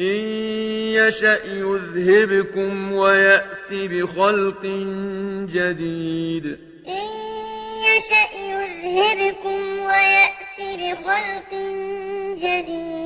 إن يشأ يذهبكم ويأتي بخلق جديد. إن يشأ يذهبكم ويأتي بخلق جديد.